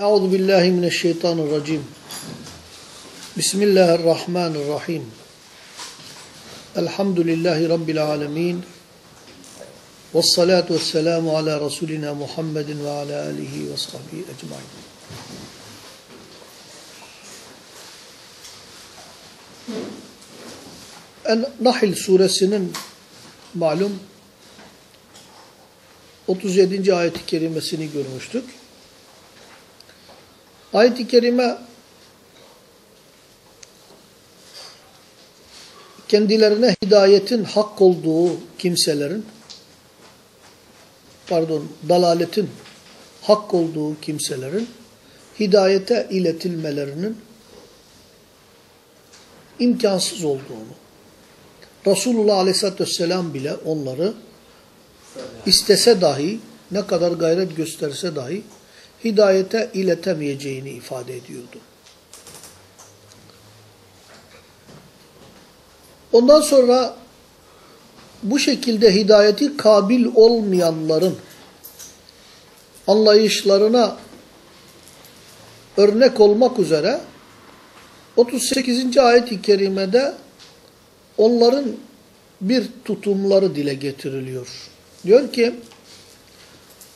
Euzu billahi mineşşeytanirracim. Bismillahirrahmanirrahim. Elhamdülillahi rabbil alamin. Ves salatu vesselamu ala rasulina Muhammedin ve ala alihi ve sahbihi ecmaîn. En-Nahl suresinin malum 37. ayet-i kerimesini görmüştük. Ayet-i kerime kendilerine hidayetin hak olduğu kimselerin pardon dalaletin hak olduğu kimselerin hidayete iletilmelerinin imkansız olduğunu Resulullah Aleyhisselatü Vesselam bile onları istese dahi ne kadar gayret gösterse dahi hidayete iletemeyeceğini ifade ediyordu. Ondan sonra bu şekilde hidayeti kabil olmayanların anlayışlarına örnek olmak üzere 38. ayet-i kerimede onların bir tutumları dile getiriliyor. Diyor ki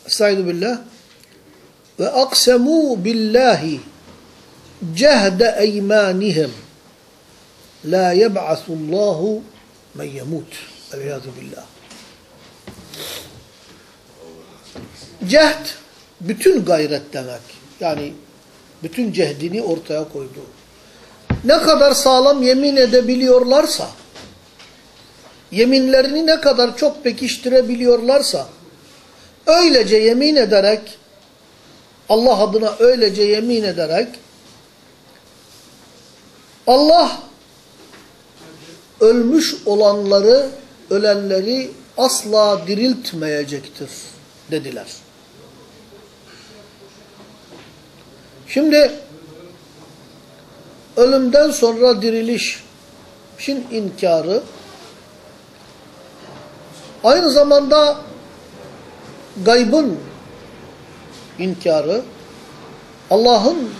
Estaizu billah ve aksemu billahi cehde eymanihim la yeb'asullahu men yemut. Eliyadu billah. Cehd bütün gayret demek. Yani bütün cehdini ortaya koydu. Ne kadar sağlam yemin edebiliyorlarsa yeminlerini ne kadar çok pekiştirebiliyorlarsa öylece yemin ederek Allah adına öylece yemin ederek Allah ölmüş olanları, ölenleri asla diriltmeyecektir dediler. Şimdi ölümden sonra dirilişin inkarı aynı zamanda gaybın inkarı, Allah'ın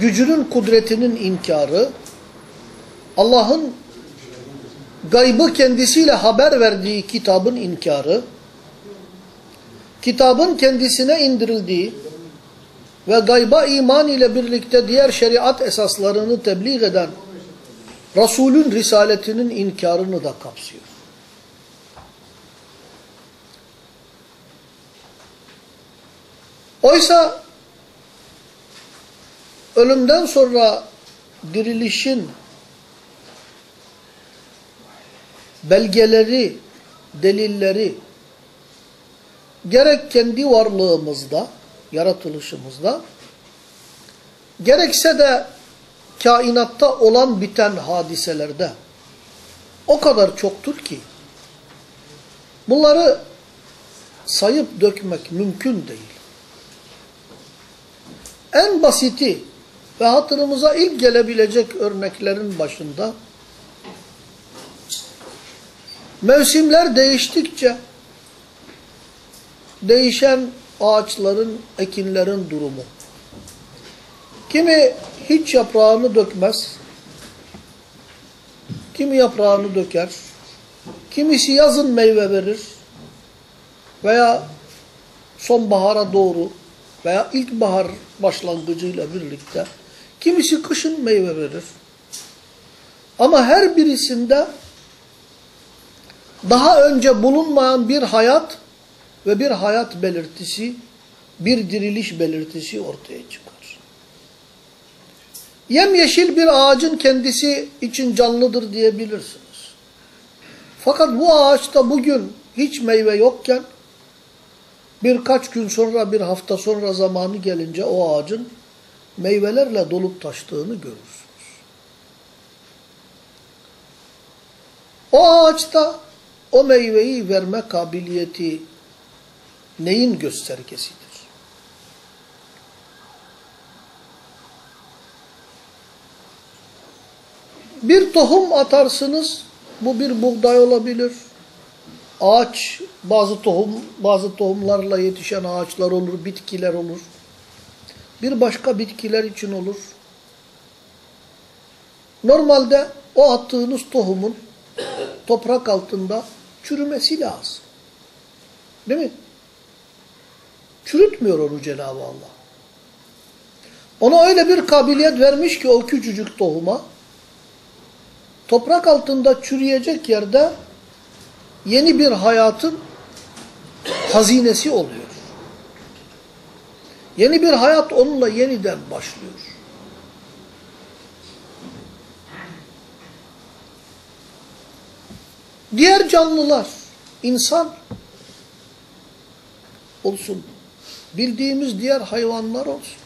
gücünün, kudretinin inkarı, Allah'ın gaybı kendisiyle haber verdiği kitabın inkarı, kitabın kendisine indirildiği ve gayba iman ile birlikte diğer şeriat esaslarını tebliğ eden Resulün risaletinin inkarını da kapsıyor. Oysa ölümden sonra dirilişin belgeleri, delilleri gerek kendi varlığımızda, yaratılışımızda gerekse de kainatta olan biten hadiselerde o kadar çoktur ki bunları sayıp dökmek mümkün değil. En basiti ve hatırımıza ilk gelebilecek örneklerin başında mevsimler değiştikçe değişen ağaçların, ekinlerin durumu. Kimi hiç yaprağını dökmez, kimi yaprağını döker, kimisi yazın meyve verir veya sonbahara doğru veya ilkbahar başlangıcıyla birlikte kimisi kışın meyve verir. Ama her birisinde daha önce bulunmayan bir hayat ve bir hayat belirtisi, bir diriliş belirtisi ortaya çıkar. Yemyeşil bir ağacın kendisi için canlıdır diyebilirsiniz. Fakat bu ağaçta bugün hiç meyve yokken birkaç gün sonra, bir hafta sonra zamanı gelince o ağacın meyvelerle dolup taştığını görürsünüz. O ağaçta o meyveyi verme kabiliyeti neyin göstergesidir? Bir tohum atarsınız, bu bir buğday olabilir. Ağaç, bazı tohum, bazı tohumlarla yetişen ağaçlar olur, bitkiler olur. Bir başka bitkiler için olur. Normalde o attığınız tohumun toprak altında çürümesi lazım. Değil mi? Çürütmüyor onu Cenab-ı Allah. Ona öyle bir kabiliyet vermiş ki o küçücük tohuma toprak altında çürüyecek yerde yeni bir hayatın hazinesi oluyor. Yeni bir hayat onunla yeniden başlıyor. Diğer canlılar, insan olsun, bildiğimiz diğer hayvanlar olsun.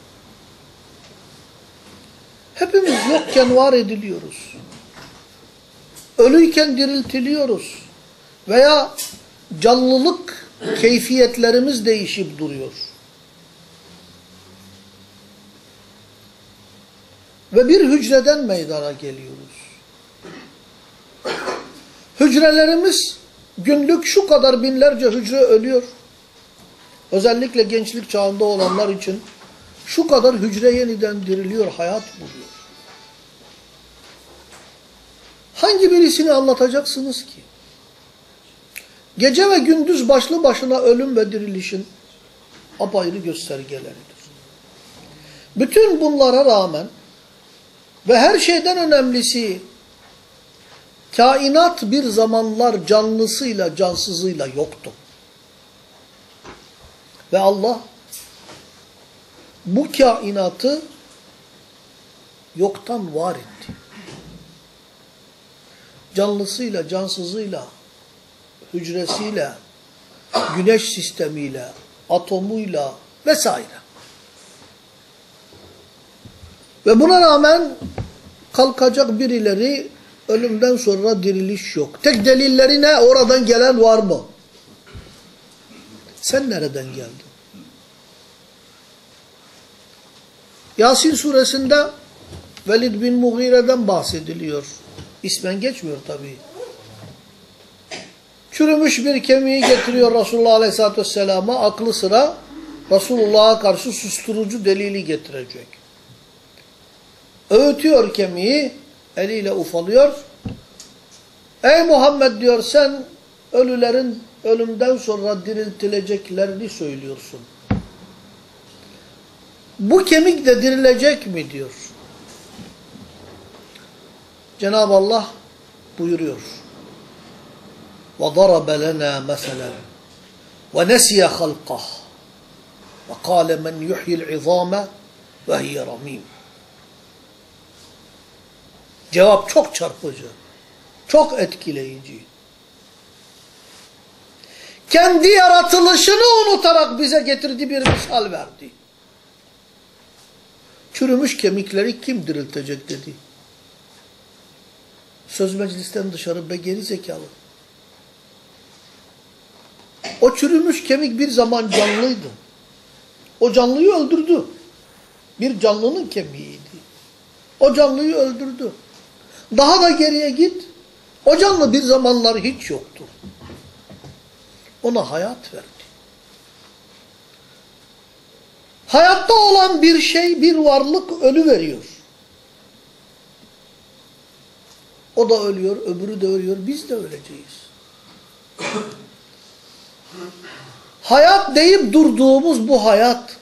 Hepimiz yokken var ediliyoruz. Ölüyken diriltiliyoruz. Veya canlılık keyfiyetlerimiz değişip duruyor. Ve bir hücreden meydana geliyoruz. Hücrelerimiz günlük şu kadar binlerce hücre ölüyor. Özellikle gençlik çağında olanlar için şu kadar hücre yeniden diriliyor, hayat buluyor. Hangi birisini anlatacaksınız ki? Gece ve gündüz başlı başına ölüm ve dirilişin apayrı göstergeleridir. Bütün bunlara rağmen ve her şeyden önemlisi kainat bir zamanlar canlısıyla cansızıyla yoktu. Ve Allah bu kainatı yoktan var etti. Canlısıyla, cansızıyla, hücresiyle, güneş sistemiyle, atomuyla vesaire. Ve buna rağmen kalkacak birileri ölümden sonra diriliş yok. Tek delilleri ne? Oradan gelen var mı? Sen nereden geldin? Yasin suresinde Velid bin Mughire'den bahsediliyor. İsmen geçmiyor tabii. Çürümüş bir kemiği getiriyor Resulullah Aleyhisselatü Vesselam'a. Aklı sıra Resulullah'a karşı susturucu delili getirecek. Öğütüyor kemiği, eliyle ufalıyor. Ey Muhammed diyor sen ölülerin ölümden sonra diriltileceklerini söylüyorsun. Bu kemik de dirilecek mi diyor. Cenab-ı Allah buyuruyor. وَضَرَبَ لَنَا مَثَلًا وَنَسِيَ خَلْقَهُ وَقَالَ مَنْ يُحْيِ الْعِظَامَ وَهِيَ رَمِيمٌ Cevap çok çarpıcı, çok etkileyici. Kendi yaratılışını unutarak bize getirdiği bir misal verdi. Çürümüş kemikleri kim diriltecek dedi. Söz meclisten dışarı be geri zekalı. O çürümüş kemik bir zaman canlıydı. O canlıyı öldürdü. Bir canlının kemiğiydi. O canlıyı öldürdü. Daha da geriye git. O canlı bir zamanlar hiç yoktu. Ona hayat verdi. Hayatta olan bir şey, bir varlık ölü veriyor. O da ölüyor, öbürü de ölüyor, biz de öleceğiz. Hayat deyip durduğumuz bu hayat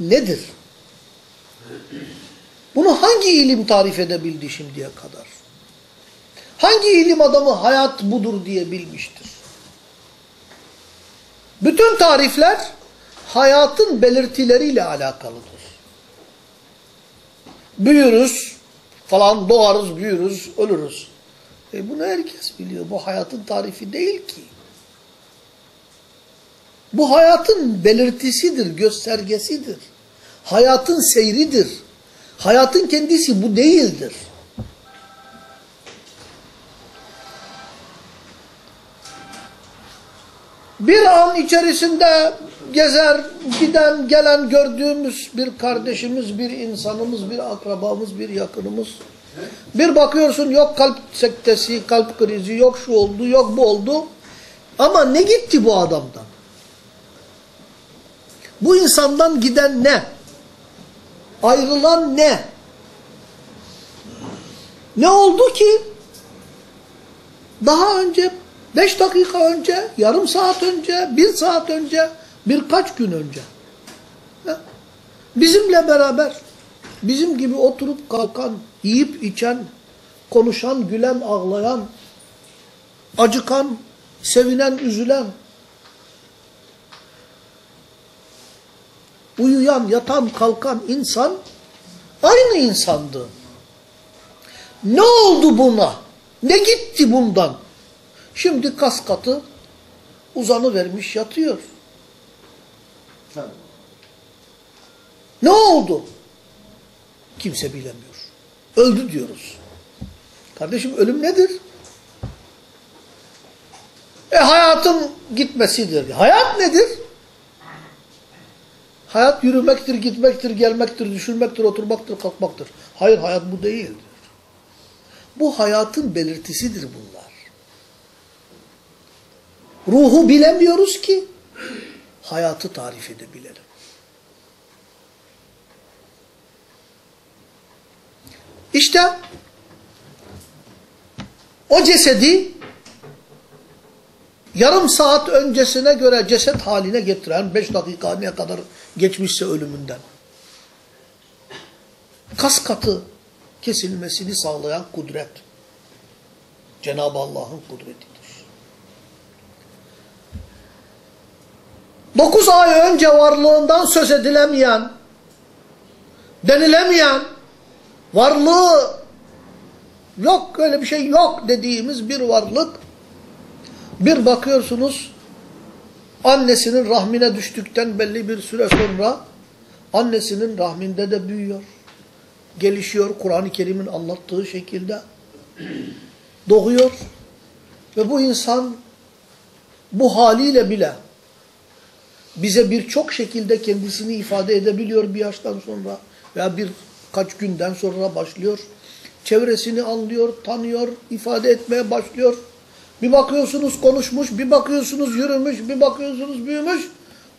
nedir? Bunu hangi ilim tarif edebildi şimdiye kadar? Hangi ilim adamı hayat budur diye bilmiştir? Bütün tarifler hayatın belirtileriyle alakalıdır. Büyürüz falan, doğarız, büyürüz, ölürüz. E bunu herkes biliyor. Bu hayatın tarifi değil ki. Bu hayatın belirtisidir, göstergesidir. Hayatın seyridir. Hayatın kendisi bu değildir. Bir an içerisinde gezer, giden, gelen gördüğümüz bir kardeşimiz, bir insanımız, bir akrabamız, bir yakınımız. Bir bakıyorsun yok kalp sektesi, kalp krizi, yok şu oldu, yok bu oldu. Ama ne gitti bu adamdan? Bu insandan giden ne? ayrılan ne? Ne oldu ki? Daha önce, beş dakika önce, yarım saat önce, bir saat önce, birkaç gün önce. Bizimle beraber, bizim gibi oturup kalkan, yiyip içen, konuşan, gülen, ağlayan, acıkan, sevinen, üzülen, uyuyan, yatan, kalkan insan aynı insandı. Ne oldu buna? Ne gitti bundan? Şimdi kas katı uzanı vermiş yatıyor. Ne oldu? Kimse bilemiyor. Öldü diyoruz. Kardeşim ölüm nedir? E hayatın gitmesidir. Hayat nedir? Hayat yürümektir, gitmektir, gelmektir, düşürmektir, oturmaktır, kalkmaktır. Hayır hayat bu değildir. Bu hayatın belirtisidir bunlar. Ruhu bilemiyoruz ki hayatı tarif edebilelim. İşte o cesedi yarım saat öncesine göre ceset haline getiren, beş dakika ne kadar geçmişse ölümünden, kas katı kesilmesini sağlayan kudret, Cenab-ı Allah'ın kudretidir. Dokuz ay önce varlığından söz edilemeyen, denilemeyen, varlığı yok öyle bir şey yok dediğimiz bir varlık, bir bakıyorsunuz annesinin rahmine düştükten belli bir süre sonra annesinin rahminde de büyüyor. Gelişiyor Kur'an-ı Kerim'in anlattığı şekilde. Doğuyor. Ve bu insan bu haliyle bile bize birçok şekilde kendisini ifade edebiliyor bir yaştan sonra veya birkaç günden sonra başlıyor. Çevresini anlıyor, tanıyor, ifade etmeye başlıyor. Bir bakıyorsunuz konuşmuş, bir bakıyorsunuz yürümüş, bir bakıyorsunuz büyümüş,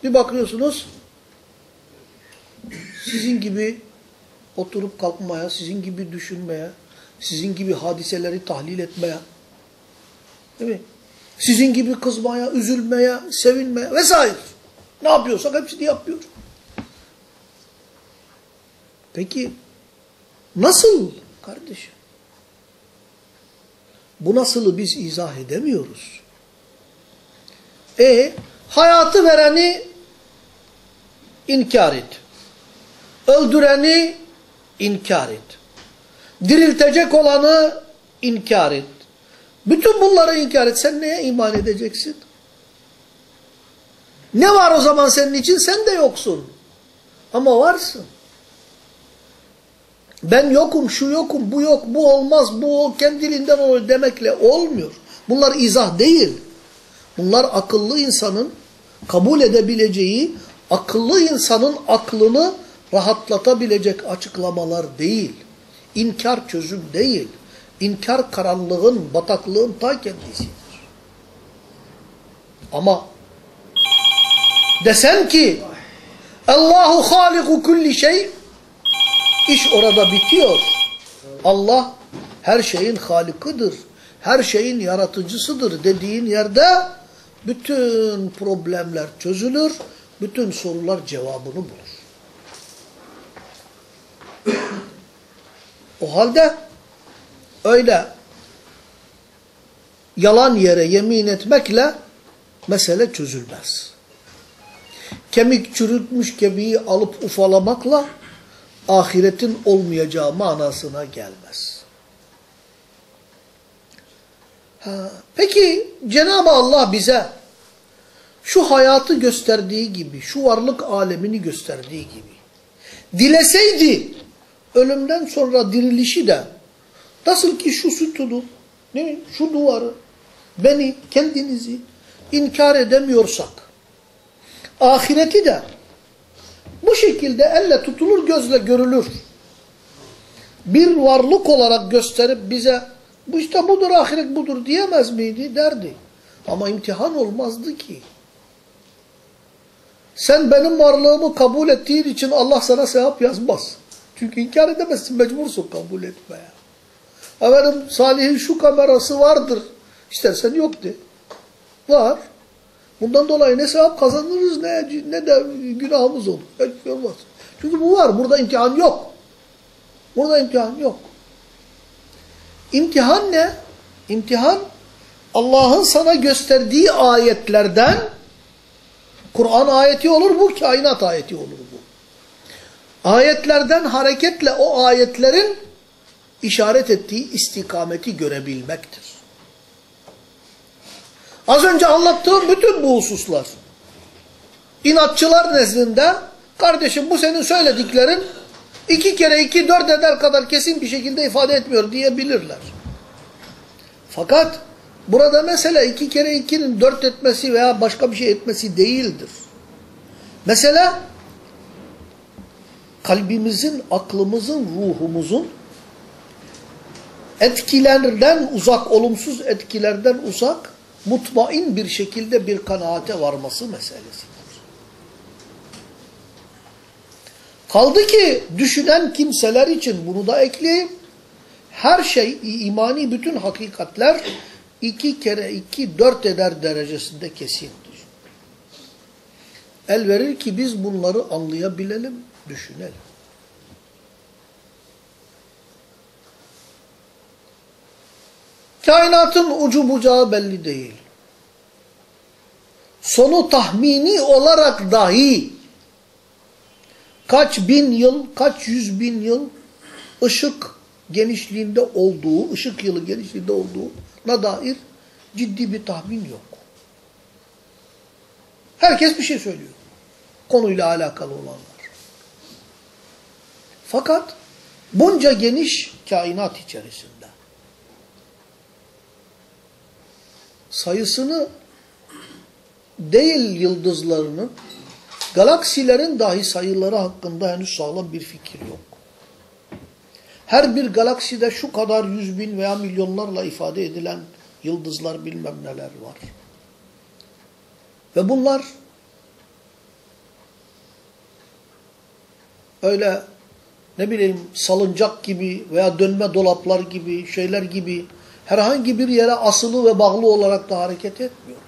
bir bakıyorsunuz sizin gibi oturup kalkmaya, sizin gibi düşünmeye, sizin gibi hadiseleri tahlil etmeye, değil mi? Sizin gibi kızmaya, üzülmeye, sevinmeye vesaire. Ne yapıyorsak hepsini yapıyor. Peki nasıl kardeşim? Bu nasılı biz izah edemiyoruz. E hayatı vereni inkar et. Öldüreni inkar et. Diriltecek olanı inkar et. Bütün bunları inkar et. Sen neye iman edeceksin? Ne var o zaman senin için? Sen de yoksun. Ama varsın. Ben yokum, şu yokum, bu yok, bu olmaz, bu kendiliğinden olur demekle olmuyor. Bunlar izah değil. Bunlar akıllı insanın kabul edebileceği, akıllı insanın aklını rahatlatabilecek açıklamalar değil. İnkar çözüm değil. İnkar karanlığın, bataklığın ta kendisidir. Ama desen ki Allahu haliku kulli şey iş orada bitiyor. Allah her şeyin halikıdır. Her şeyin yaratıcısıdır dediğin yerde bütün problemler çözülür. Bütün sorular cevabını bulur. O halde öyle yalan yere yemin etmekle mesele çözülmez. Kemik çürütmüş kemiği alıp ufalamakla ahiretin olmayacağı manasına gelmez. Ha, peki Cenab-ı Allah bize şu hayatı gösterdiği gibi, şu varlık alemini gösterdiği gibi, dileseydi ölümden sonra dirilişi de nasıl ki şu sütunu, değil mi? şu duvarı, beni, kendinizi inkar edemiyorsak, ahireti de bu şekilde elle tutulur, gözle görülür. Bir varlık olarak gösterip bize bu işte budur ahiret budur diyemez miydi? Derdi. Ama imtihan olmazdı ki. Sen benim varlığımı kabul ettiğin için Allah sana sevap yazmaz. Çünkü inkar edemezsin, mecbursun kabul etmeye. Efendim Salih'in şu kamerası vardır. İstersen yok de. Var. Bundan dolayı ne sevap kazanırız ne, ne de günahımız olur. Hiç şey olmaz. Çünkü bu var. Burada imtihan yok. Burada imtihan yok. İmtihan ne? İmtihan Allah'ın sana gösterdiği ayetlerden Kur'an ayeti olur bu, kainat ayeti olur bu. Ayetlerden hareketle o ayetlerin işaret ettiği istikameti görebilmektir. Az önce anlattığım bütün bu hususlar inatçılar nezdinde kardeşim bu senin söylediklerin iki kere iki dört eder kadar kesin bir şekilde ifade etmiyor diyebilirler. Fakat burada mesele iki kere ikinin dört etmesi veya başka bir şey etmesi değildir. Mesela kalbimizin, aklımızın, ruhumuzun etkilerden uzak, olumsuz etkilerden uzak, mutmain bir şekilde bir kanaate varması meselesidir. Kaldı ki düşünen kimseler için bunu da ekleyeyim. Her şey, imani bütün hakikatler iki kere iki dört eder derecesinde kesindir. El verir ki biz bunları anlayabilelim, düşünelim. Kainatın ucu bucağı belli değil. Sonu tahmini olarak dahi kaç bin yıl, kaç yüz bin yıl ışık genişliğinde olduğu, ışık yılı genişliğinde olduğuna dair ciddi bir tahmin yok. Herkes bir şey söylüyor. Konuyla alakalı olanlar. Fakat bunca geniş kainat içerisinde sayısını değil yıldızlarının galaksilerin dahi sayıları hakkında henüz sağlam bir fikir yok. Her bir galakside şu kadar yüz bin veya milyonlarla ifade edilen yıldızlar bilmem neler var. Ve bunlar öyle ne bileyim salıncak gibi veya dönme dolaplar gibi şeyler gibi herhangi bir yere asılı ve bağlı olarak da hareket etmiyorlar.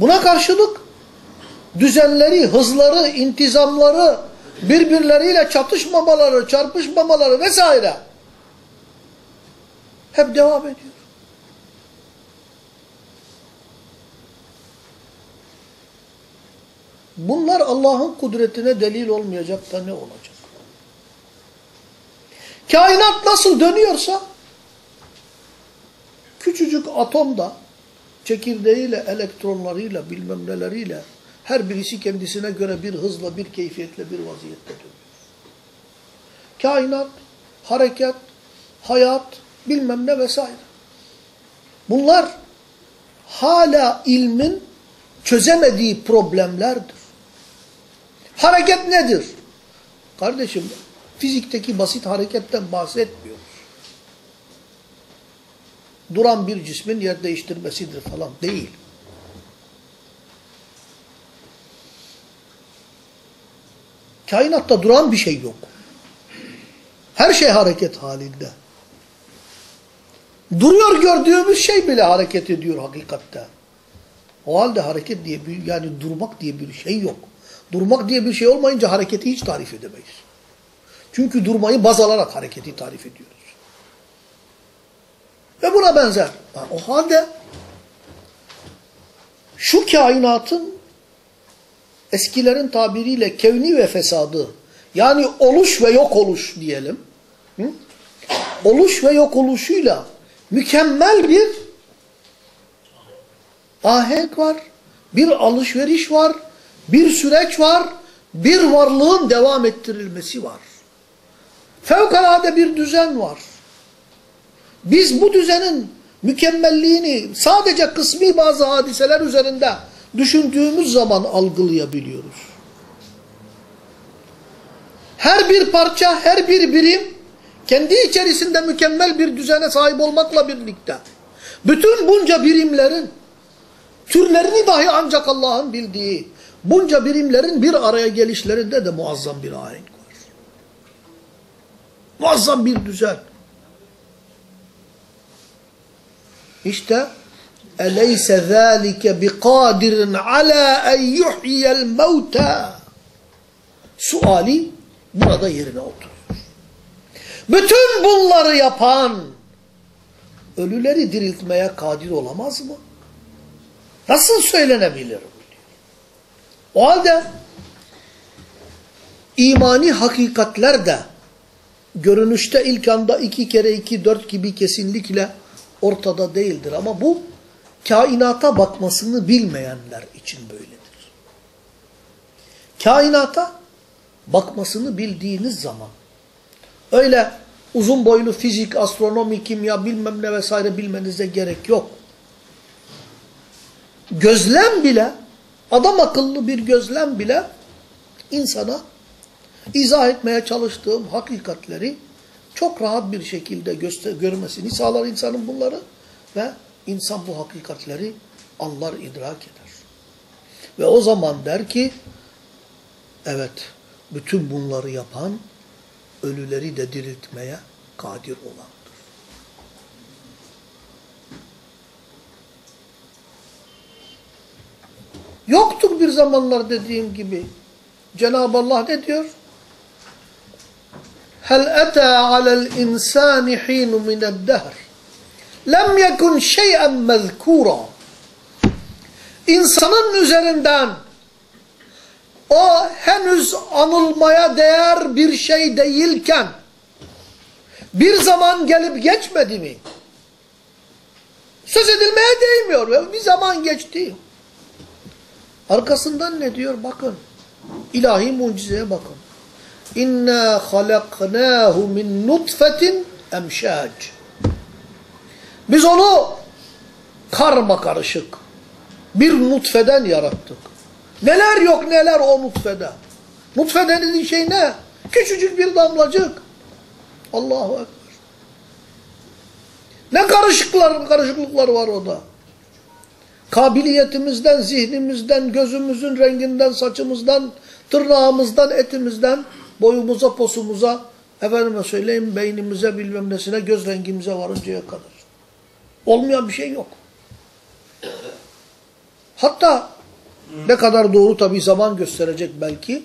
Buna karşılık düzenleri, hızları, intizamları, birbirleriyle çatışmamaları, çarpışmamaları vesaire hep devam ediyor. Bunlar Allah'ın kudretine delil olmayacak da ne olacak? Kainat nasıl dönüyorsa küçücük atomda çekirdeğiyle, elektronlarıyla, bilmem neleriyle her birisi kendisine göre bir hızla, bir keyfiyetle, bir vaziyette dönüyor. Kainat, hareket, hayat, bilmem ne vesaire. Bunlar hala ilmin çözemediği problemlerdir. Hareket nedir? Kardeşim, fizikteki basit hareketten bahsetmiyoruz. Duran bir cismin yer değiştirmesidir falan değil. Kainatta duran bir şey yok. Her şey hareket halinde. Duruyor gördüğümüz şey bile hareket ediyor hakikatte. O halde hareket diye bir yani durmak diye bir şey yok. Durmak diye bir şey olmayınca hareketi hiç tarif edemeyiz. Çünkü durmayı baz alarak hareketi tarif ediyoruz. Ve buna benzer. O halde şu kainatın eskilerin tabiriyle kevni ve fesadı yani oluş ve yok oluş diyelim. Hı? Oluş ve yok oluşuyla mükemmel bir ahenk var. Bir alışveriş var. Bir süreç var. Bir varlığın devam ettirilmesi var. Fevkalade bir düzen var. Biz bu düzenin mükemmelliğini sadece kısmi bazı hadiseler üzerinde düşündüğümüz zaman algılayabiliyoruz. Her bir parça, her bir birim kendi içerisinde mükemmel bir düzene sahip olmakla birlikte bütün bunca birimlerin türlerini dahi ancak Allah'ın bildiği bunca birimlerin bir araya gelişlerinde de muazzam bir ahenk. Muazzam bir düzen. İşte eleyse zâlike biqadirin alâ en yuhyiyel mevtâ suali burada yerine oturuyor. Bütün bunları yapan ölüleri diriltmeye kadir olamaz mı? Nasıl söylenebilir? O halde imani hakikatler de görünüşte ilk anda iki kere iki dört gibi kesinlikle ortada değildir. Ama bu kainata bakmasını bilmeyenler için böyledir. Kainata bakmasını bildiğiniz zaman öyle uzun boylu fizik, astronomi, kimya bilmem ne vesaire bilmenize gerek yok. Gözlem bile, adam akıllı bir gözlem bile insana izah etmeye çalıştığım hakikatleri çok rahat bir şekilde göster görmesini sağlar insanın bunları ve insan bu hakikatleri anlar, idrak eder. Ve o zaman der ki, evet bütün bunları yapan ölüleri de diriltmeye kadir olandır. Yoktur bir zamanlar dediğim gibi. Cenab-ı Allah ne diyor? هل أتى على الإنسان حين من الدهر لم يكن شيئا مذكورا İnsanın üzerinden o henüz anılmaya değer bir şey değilken bir zaman gelip geçmedi mi? Söz edilmeye değmiyor ve bir zaman geçti. Arkasından ne diyor? Bakın. İlahi mucizeye bakın. İnna halaknahu min nutfetin emşac. Biz onu karma karışık bir nutfeden yarattık. Neler yok neler o nutfede. Nutfe dediği şey ne? Küçücük bir damlacık. Allahu Ekber. Ne karışıklar, karışıklıklar var orada. Kabiliyetimizden, zihnimizden, gözümüzün renginden, saçımızdan, tırnağımızdan, etimizden, boyumuza, posumuza, efendime söyleyeyim beynimize, bilmem nesine, göz rengimize varıncaya kadar. Olmayan bir şey yok. Hatta ne kadar doğru tabi zaman gösterecek belki.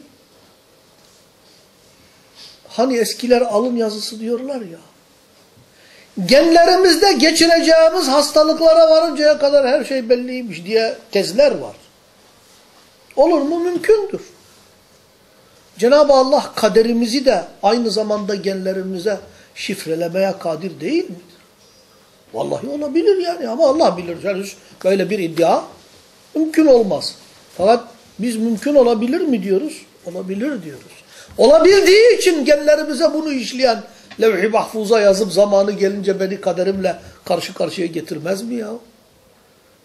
Hani eskiler alın yazısı diyorlar ya. Genlerimizde geçireceğimiz hastalıklara varıncaya kadar her şey belliymiş diye tezler var. Olur mu? Mümkündür. Cenab-ı Allah kaderimizi de aynı zamanda genlerimize şifrelemeye kadir değil midir? Vallahi olabilir yani ama Allah bilir. Yani böyle bir iddia mümkün olmaz. Fakat biz mümkün olabilir mi diyoruz? Olabilir diyoruz. Olabildiği için genlerimize bunu işleyen levh-i mahfuza yazıp zamanı gelince beni kaderimle karşı karşıya getirmez mi ya?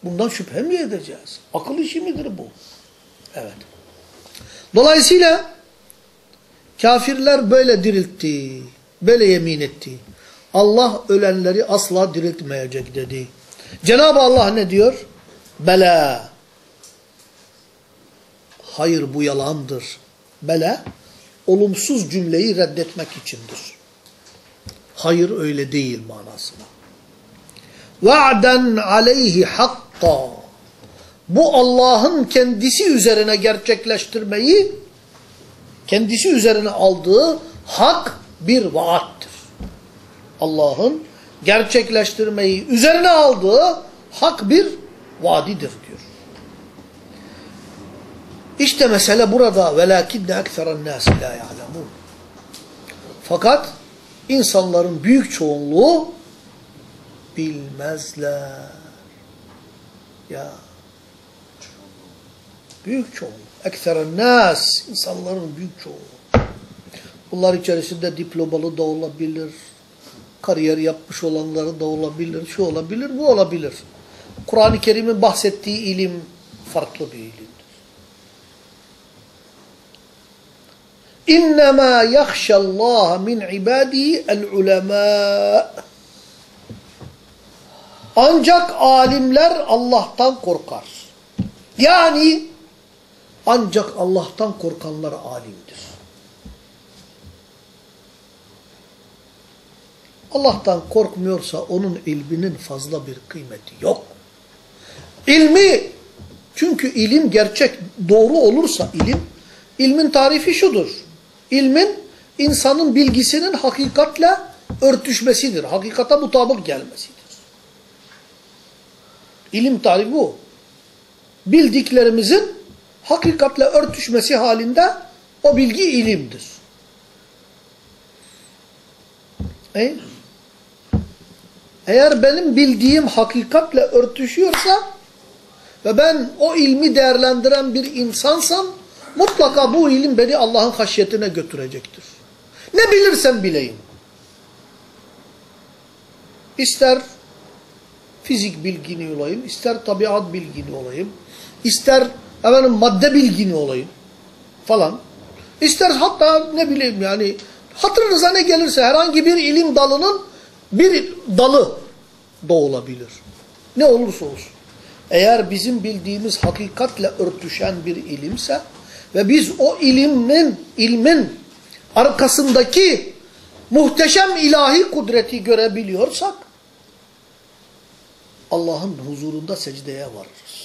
Bundan şüphe mi edeceğiz? Akıl işi midir bu? Evet. Dolayısıyla kafirler böyle diriltti. Böyle yemin etti. Allah ölenleri asla diriltmeyecek dedi. Cenab-ı Allah ne diyor? Bela. Hayır bu yalandır. Bela, olumsuz cümleyi reddetmek içindir. Hayır öyle değil manasına. Va'den aleyhi hakka. Bu Allah'ın kendisi üzerine gerçekleştirmeyi, kendisi üzerine aldığı hak bir vaattir. Allah'ın gerçekleştirmeyi üzerine aldığı hak bir vaadidir diyor. İşte mesele burada وَلَاكِنَّ اَكْثَرَ النَّاسِ لَا يَعْلَمُونَ Fakat insanların büyük çoğunluğu bilmezler. Ya büyük çoğunluk. Ektheren nas insanların büyük çoğunluğu. Bunlar içerisinde diplomalı da olabilir. Kariyer yapmış olanları da olabilir. Şu olabilir, bu olabilir. Kur'an-ı Kerim'in bahsettiği ilim farklı bir ilimdir. İnnemâ yahşallâhe min ibâdihi el-ulemâ. Ancak alimler Allah'tan korkar. Yani Ancak Allah'tan korkanlar alimdir. Allah'tan korkmuyorsa onun ilminin fazla bir kıymeti yok. İlmi, çünkü ilim gerçek, doğru olursa ilim, ilmin tarifi şudur. İlmin, insanın bilgisinin hakikatle örtüşmesidir. Hakikata mutabık gelmesidir. İlim tarifi bu. Bildiklerimizin hakikatle örtüşmesi halinde o bilgi ilimdir. E? Eğer benim bildiğim hakikatle örtüşüyorsa ve ben o ilmi değerlendiren bir insansam mutlaka bu ilim beni Allah'ın haşyetine götürecektir. Ne bilirsem bileyim. İster fizik bilgini olayım, ister tabiat bilgini olayım, ister efendim, madde bilgini olayım falan. İster hatta ne bileyim yani hatırınıza ne gelirse herhangi bir ilim dalının bir dalı da olabilir. Ne olursa olsun. Eğer bizim bildiğimiz hakikatle örtüşen bir ilimse ve biz o ilimin, ilmin arkasındaki muhteşem ilahi kudreti görebiliyorsak Allah'ın huzurunda secdeye varırız.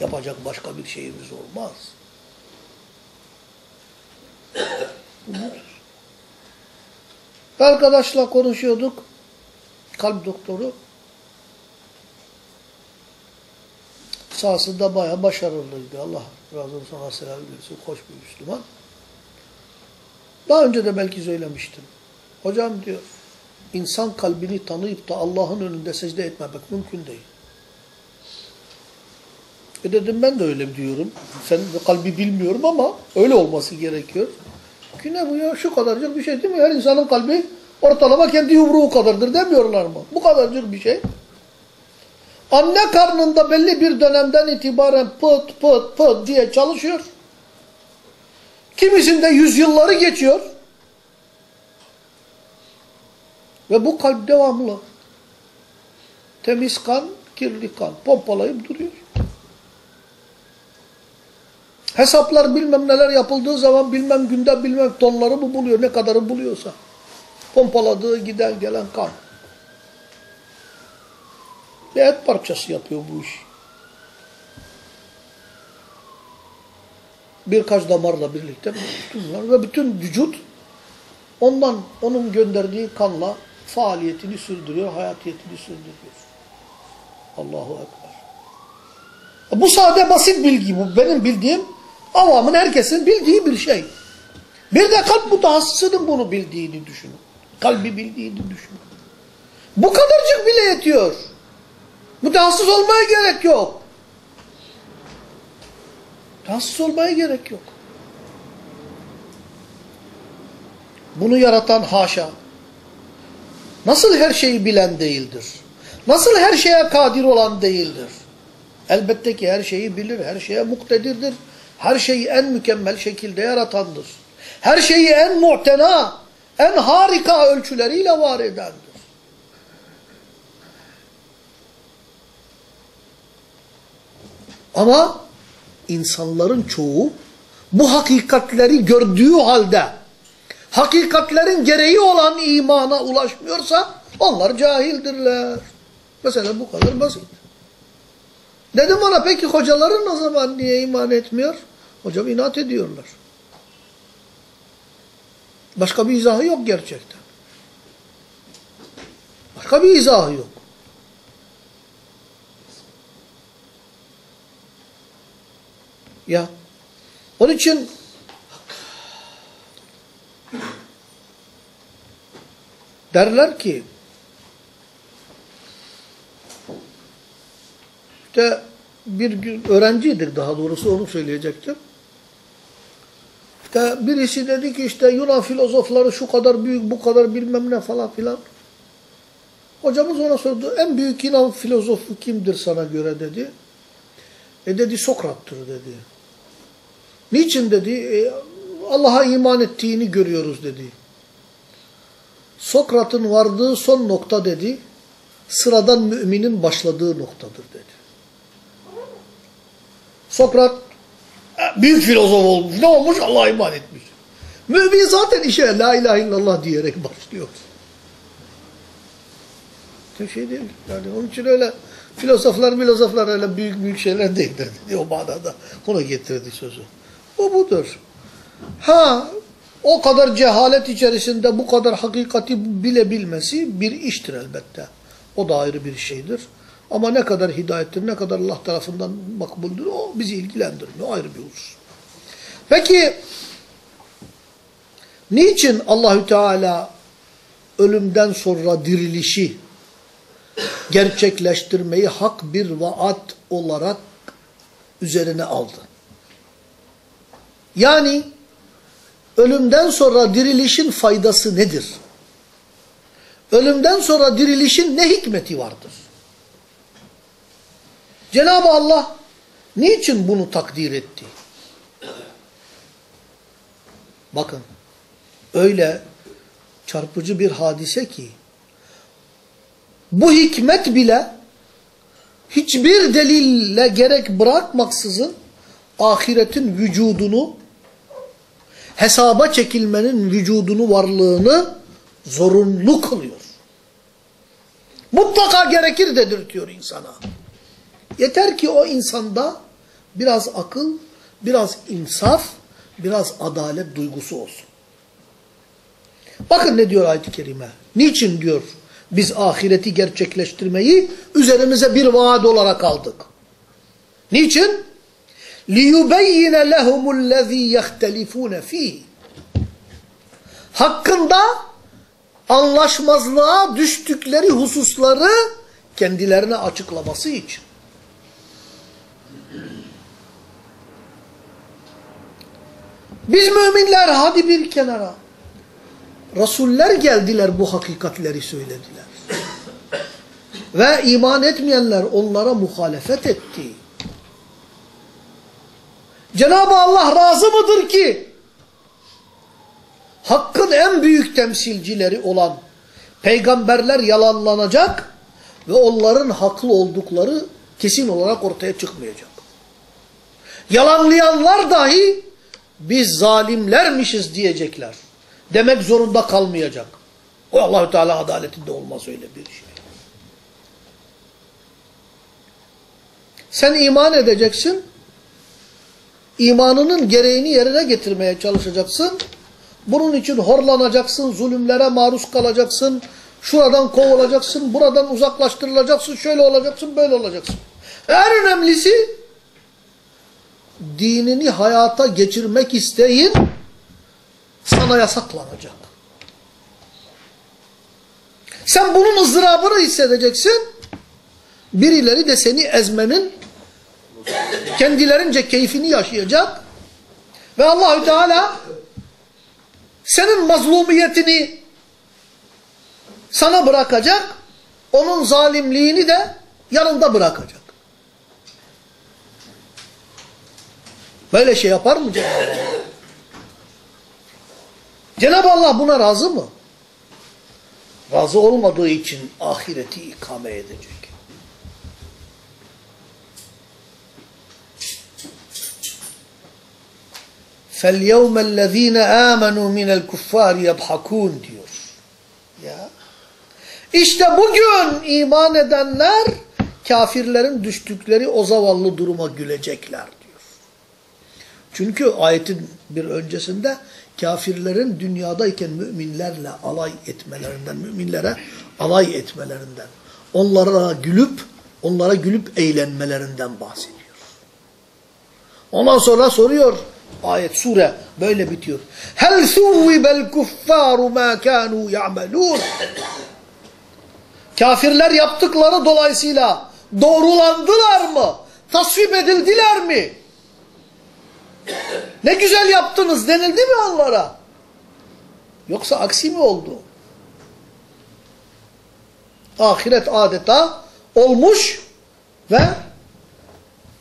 Yapacak başka bir şeyimiz olmaz. Arkadaşla konuşuyorduk. Kalp doktoru. Sahasında bayağı başarılıydı. Allah razı olsun. Allah selam versin. Hoş bir Müslüman. Daha önce de belki söylemiştim. Hocam diyor, insan kalbini tanıyıp da Allah'ın önünde secde etmemek mümkün değil. E dedim ben de öyle diyorum. Sen kalbi bilmiyorum ama öyle olması gerekiyor. Güne bu ya şu kadarcık bir şey değil mi? Her insanın kalbi ortalama kendi yumruğu kadardır demiyorlar mı? Bu kadarcık bir şey. Anne karnında belli bir dönemden itibaren pıt pıt pıt diye çalışıyor. Kimisinde yüzyılları geçiyor. Ve bu kalp devamlı. Temiz kan, kirli kan. Pompalayıp duruyor. Hesaplar bilmem neler yapıldığı zaman bilmem günde bilmem tonları mı buluyor, ne kadarı buluyorsa. Pompaladığı giden gelen kan. Bir et parçası yapıyor bu iş. Birkaç damarla birlikte bütün ve bütün vücut ondan onun gönderdiği kanla faaliyetini sürdürüyor, hayatiyetini sürdürüyor. Allahu Ekber. Bu sade basit bilgi bu. Benim bildiğim avamın herkesin bildiği bir şey. Bir de kalp mutahassısının bunu bildiğini düşünün. Kalbi bildiğini düşünün. Bu kadarcık bile yetiyor. Mutahassıs olmaya gerek yok. Mutahassıs olmaya gerek yok. Bunu yaratan haşa. Nasıl her şeyi bilen değildir? Nasıl her şeye kadir olan değildir? Elbette ki her şeyi bilir, her şeye muktedirdir. Her şeyi en mükemmel şekilde yaratandır. Her şeyi en muhtena, en harika ölçüleriyle var edendir. Ama insanların çoğu bu hakikatleri gördüğü halde hakikatlerin gereği olan imana ulaşmıyorsa onlar cahildirler. Mesela bu kadar basit. Dedim bana peki hocaların o zaman niye iman etmiyor? Hocam inat ediyorlar. Başka bir izahı yok gerçekten. Başka bir izahı yok. Ya. Onun için derler ki işte bir gün öğrenciydik daha doğrusu onu söyleyecektim. İşte birisi dedi ki işte Yunan filozofları şu kadar büyük bu kadar bilmem ne falan filan. Hocamız ona sordu en büyük Yunan filozofu kimdir sana göre dedi. E dedi Sokrat'tır dedi. Niçin dedi? E, Allah'a iman ettiğini görüyoruz dedi. Sokrat'ın vardığı son nokta dedi, sıradan müminin başladığı noktadır dedi. Sokrat Büyük filozof olmuş. Ne olmuş? Allah'a iman etmiş. Mümin zaten işe la ilahe illallah diyerek başlıyor. Şey değil. Yani onun için öyle filozoflar filozoflar öyle büyük büyük şeyler değildir. Dedi. O manada ona getirdi sözü. O budur. Ha o kadar cehalet içerisinde bu kadar hakikati bilebilmesi bir iştir elbette. O da ayrı bir şeydir. Ama ne kadar hidayettir, ne kadar Allah tarafından makbuldür o bizi ilgilendirmiyor. O ayrı bir husus. Peki niçin Allahü Teala ölümden sonra dirilişi gerçekleştirmeyi hak bir vaat olarak üzerine aldı? Yani ölümden sonra dirilişin faydası nedir? Ölümden sonra dirilişin ne hikmeti vardır? Cenab-ı Allah niçin bunu takdir etti? Bakın öyle çarpıcı bir hadise ki bu hikmet bile hiçbir delille gerek bırakmaksızın ahiretin vücudunu hesaba çekilmenin vücudunu varlığını zorunlu kılıyor. Mutlaka gerekir dedirtiyor insana. Yeter ki o insanda biraz akıl, biraz insaf, biraz adalet duygusu olsun. Bakın ne diyor ayet-i kerime. Niçin diyor biz ahireti gerçekleştirmeyi üzerimize bir vaat olarak aldık. Niçin? لِيُبَيِّنَ لَهُمُ الَّذ۪ي يَخْتَلِفُونَ ف۪يهِ Hakkında anlaşmazlığa düştükleri hususları kendilerine açıklaması için. Biz müminler hadi bir kenara. Resuller geldiler bu hakikatleri söylediler. Ve iman etmeyenler onlara muhalefet etti. Cenab-ı Allah razı mıdır ki hakkın en büyük temsilcileri olan peygamberler yalanlanacak ve onların haklı oldukları kesin olarak ortaya çıkmayacak. Yalanlayanlar dahi biz zalimlermişiz diyecekler. Demek zorunda kalmayacak. O Allahü Teala adaletinde olmaz öyle bir şey. Sen iman edeceksin. imanının gereğini yerine getirmeye çalışacaksın. Bunun için horlanacaksın, zulümlere maruz kalacaksın. Şuradan kovulacaksın, buradan uzaklaştırılacaksın, şöyle olacaksın, böyle olacaksın. En önemlisi dinini hayata geçirmek isteyin sana yasaklanacak. Sen bunun ızdırabını hissedeceksin. Birileri de seni ezmenin kendilerince keyfini yaşayacak. Ve Allahü Teala senin mazlumiyetini sana bırakacak. Onun zalimliğini de yanında bırakacak. Böyle şey yapar mı Cenab-ı Allah? Cenab-ı Allah buna razı mı? Razı olmadığı için ahireti ikame edecek. فَالْيَوْمَ الَّذ۪ينَ آمَنُوا مِنَ الْكُفَّارِ يَضْحَكُونَ diyor. Ya. İşte bugün iman edenler kafirlerin düştükleri o zavallı duruma gülecekler diyor. Çünkü ayetin bir öncesinde kafirlerin dünyadayken müminlerle alay etmelerinden, müminlere alay etmelerinden, onlara gülüp, onlara gülüp eğlenmelerinden bahsediyor. Ondan sonra soruyor ayet, sure böyle bitiyor. Hel suvvibel kuffaru ma kanu ya'melun. Kafirler yaptıkları dolayısıyla doğrulandılar mı? Tasvip edildiler mi? Ne güzel yaptınız denildi mi onlara? Yoksa aksi mi oldu? Ahiret adeta olmuş ve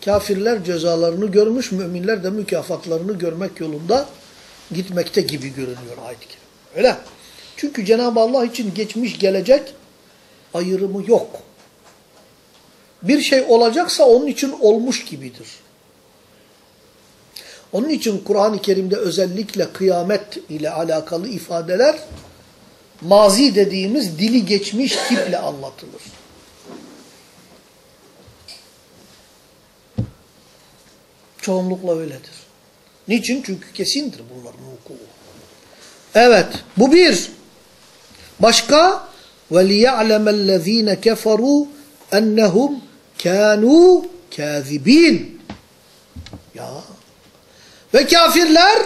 kafirler cezalarını görmüş, müminler de mükafatlarını görmek yolunda gitmekte gibi görünüyor ayet-i Öyle. Çünkü Cenab-ı Allah için geçmiş gelecek ayrımı yok. Bir şey olacaksa onun için olmuş gibidir. Onun için Kur'an-ı Kerim'de özellikle kıyamet ile alakalı ifadeler mazi dediğimiz dili geçmiş tiple anlatılır. Çoğunlukla öyledir. Niçin? Çünkü kesindir bunların vuku. Evet, bu bir. Başka? وَلِيَعْلَمَ الَّذ۪ينَ كَفَرُوا اَنَّهُمْ كَانُوا كَاذِب۪ينَ Ya. ve kafirler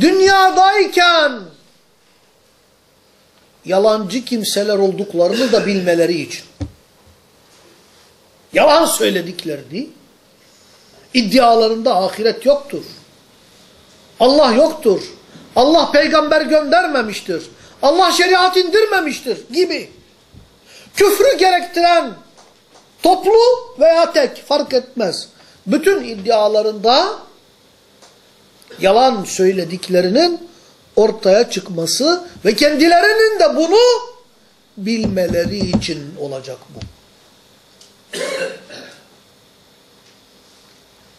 dünyadayken yalancı kimseler olduklarını da bilmeleri için. Yalan söylediklerini, iddialarında ahiret yoktur. Allah yoktur. Allah peygamber göndermemiştir. Allah şeriat indirmemiştir gibi. Küfrü gerektiren toplu veya tek fark etmez. Bütün iddialarında yalan söylediklerinin ortaya çıkması ve kendilerinin de bunu bilmeleri için olacak bu.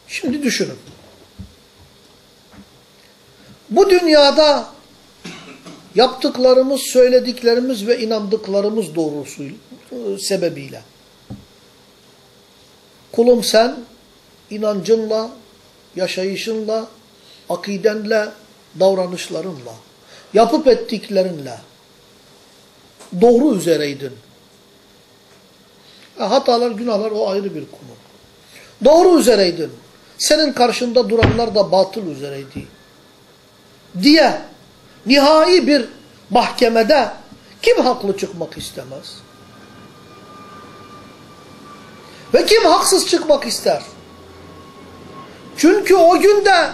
Şimdi düşünün. Bu dünyada yaptıklarımız, söylediklerimiz ve inandıklarımız doğrusu sebebiyle. Kulum sen inancınla, yaşayışınla, akidenle, davranışlarınla, yapıp ettiklerinle doğru üzereydin. E, hatalar, günahlar o ayrı bir konu. Doğru üzereydin. Senin karşında duranlar da batıl üzereydi. Diye nihai bir mahkemede kim haklı çıkmak istemez? Ve kim haksız çıkmak ister? Çünkü o günde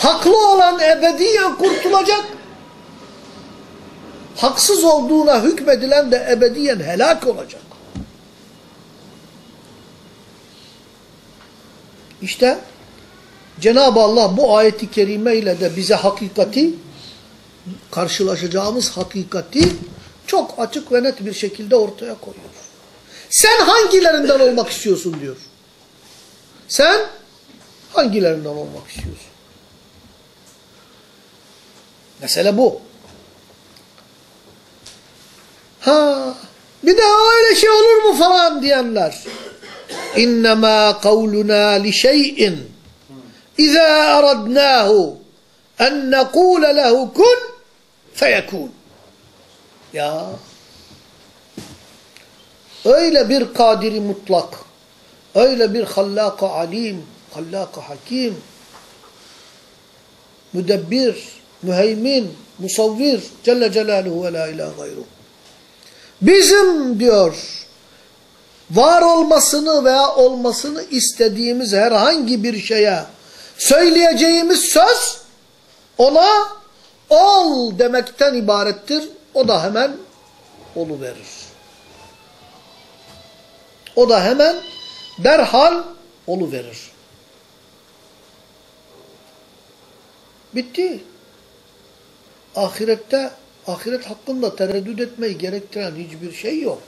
haklı olan ebediyen kurtulacak. Haksız olduğuna hükmedilen de ebediyen helak olacak. İşte Cenab-ı Allah bu ayeti kerime ile de bize hakikati, karşılaşacağımız hakikati çok açık ve net bir şekilde ortaya koyuyor. Sen hangilerinden olmak istiyorsun diyor. Sen hangilerinden olmak istiyorsun? Mesele bu. Ha, bir de öyle şey olur mu falan diyenler. İnnemâ kavluna li şey'in İzâ aradnâhu en nekûle lehu kun feyekûn. Ya öyle bir kadiri mutlak, öyle bir hallâka alim, hallâka hakim, müdebbir, müheymin, musavvir, Celle Celaluhu ve la ilahe gayruhu. Bizim diyor, var olmasını veya olmasını istediğimiz herhangi bir şeye söyleyeceğimiz söz ona ol demekten ibarettir. O da hemen olu verir. O da hemen derhal olu verir. Bitti. Ahirette ahiret hakkında tereddüt etmeyi gerektiren hiçbir şey yok.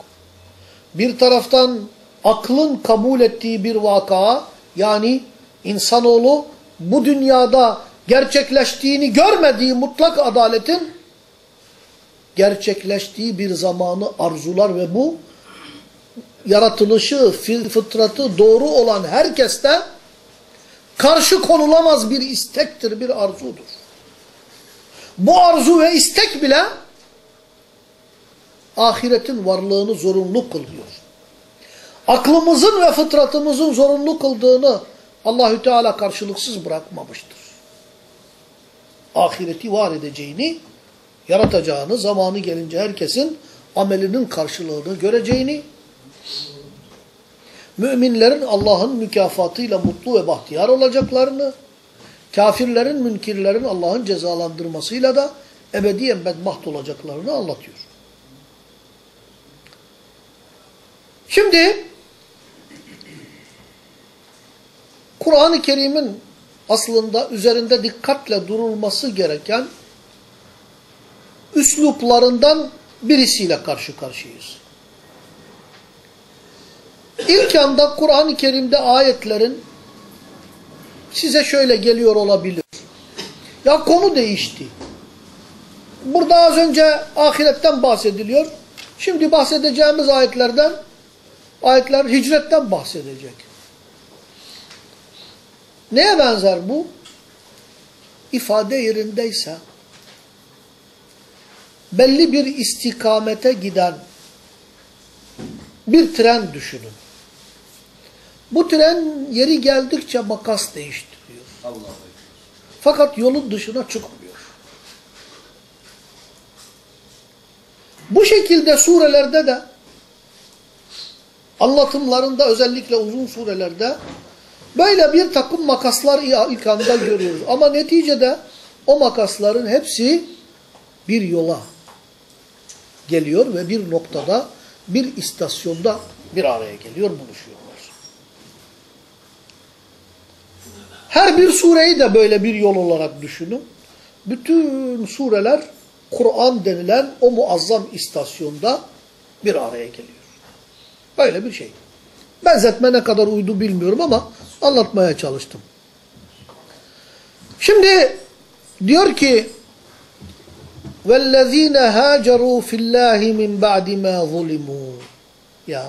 Bir taraftan aklın kabul ettiği bir vaka yani insanoğlu bu dünyada gerçekleştiğini görmediği mutlak adaletin gerçekleştiği bir zamanı arzular ve bu yaratılışı, fıtratı doğru olan herkeste karşı konulamaz bir istektir, bir arzudur. Bu arzu ve istek bile ahiretin varlığını zorunlu kılıyor. Aklımızın ve fıtratımızın zorunlu kıldığını Allahü Teala karşılıksız bırakmamıştır. Ahireti var edeceğini, yaratacağını, zamanı gelince herkesin amelinin karşılığını göreceğini, müminlerin Allah'ın mükafatıyla mutlu ve bahtiyar olacaklarını, kafirlerin, münkirlerin Allah'ın cezalandırmasıyla da ebediyen bedbaht olacaklarını anlatıyor. Şimdi Kur'an-ı Kerim'in aslında üzerinde dikkatle durulması gereken üsluplarından birisiyle karşı karşıyayız. İlk anda Kur'an-ı Kerim'de ayetlerin size şöyle geliyor olabilir. Ya konu değişti. Burada az önce ahiretten bahsediliyor. Şimdi bahsedeceğimiz ayetlerden, ayetler hicretten bahsedecek. Neye benzer bu? İfade yerindeyse, belli bir istikamete giden bir tren düşünün. Bu tren yeri geldikçe makas değiştiriyor. Allah Fakat yolun dışına çıkmıyor. Bu şekilde surelerde de anlatımlarında özellikle uzun surelerde böyle bir takım makaslar ilk anda görüyoruz. Ama neticede o makasların hepsi bir yola geliyor ve bir noktada bir istasyonda bir araya geliyor, buluşuyorlar. Her bir sureyi de böyle bir yol olarak düşünün. Bütün sureler Kur'an denilen o muazzam istasyonda bir araya geliyor. Böyle bir şey. Benzetme ne kadar uydu bilmiyorum ama anlatmaya çalıştım. Şimdi diyor ki وَالَّذ۪ينَ هَاجَرُوا فِي اللّٰهِ مِنْ بَعْدِ مَا ظُلِمُوا Ya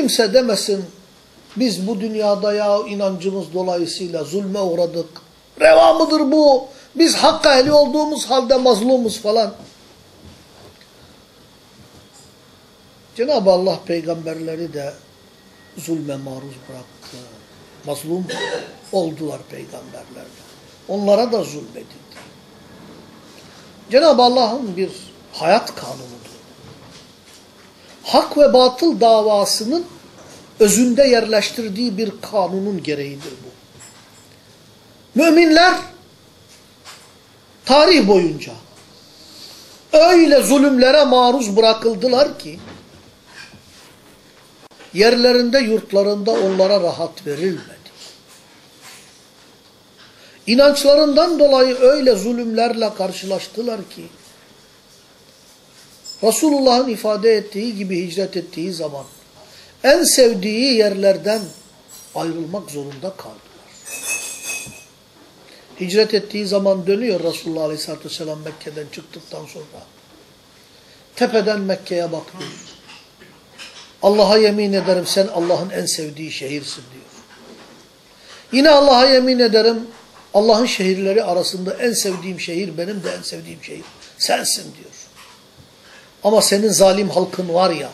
Kimse demesin biz bu dünyada ya inancımız dolayısıyla zulme uğradık. Reva mıdır bu? Biz hak ehli olduğumuz halde mazlumuz falan. Cenab-ı Allah peygamberleri de zulme maruz bıraktı. Mazlum oldular peygamberler de. Onlara da zulmedildi. Cenab-ı Allah'ın bir hayat kanunudur. Hak ve batıl davasının özünde yerleştirdiği bir kanunun gereğidir bu. Müminler tarih boyunca öyle zulümlere maruz bırakıldılar ki yerlerinde yurtlarında onlara rahat verilmedi. İnançlarından dolayı öyle zulümlerle karşılaştılar ki Resulullah'ın ifade ettiği gibi hicret ettiği zaman en sevdiği yerlerden ayrılmak zorunda kaldılar. Hicret ettiği zaman dönüyor Resulullah Aleyhisselatü Vesselam Mekke'den çıktıktan sonra. Tepeden Mekke'ye bakıyor. Allah'a yemin ederim sen Allah'ın en sevdiği şehirsin diyor. Yine Allah'a yemin ederim Allah'ın şehirleri arasında en sevdiğim şehir benim de en sevdiğim şehir sensin diyor. Ama senin zalim halkın var ya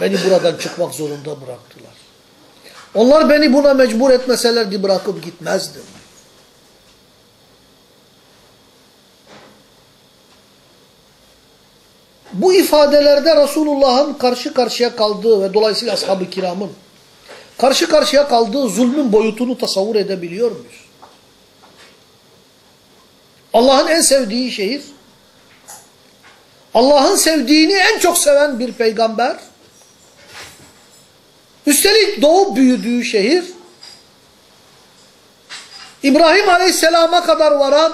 beni buradan çıkmak zorunda bıraktılar. Onlar beni buna mecbur etmeselerdi bırakıp gitmezdim. Bu ifadelerde Resulullah'ın karşı karşıya kaldığı ve dolayısıyla ashab-ı kiramın karşı karşıya kaldığı zulmün boyutunu tasavvur edebiliyor muyuz? Allah'ın en sevdiği şehir, Allah'ın sevdiğini en çok seven bir peygamber, üstelik doğup büyüdüğü şehir, İbrahim Aleyhisselam'a kadar varan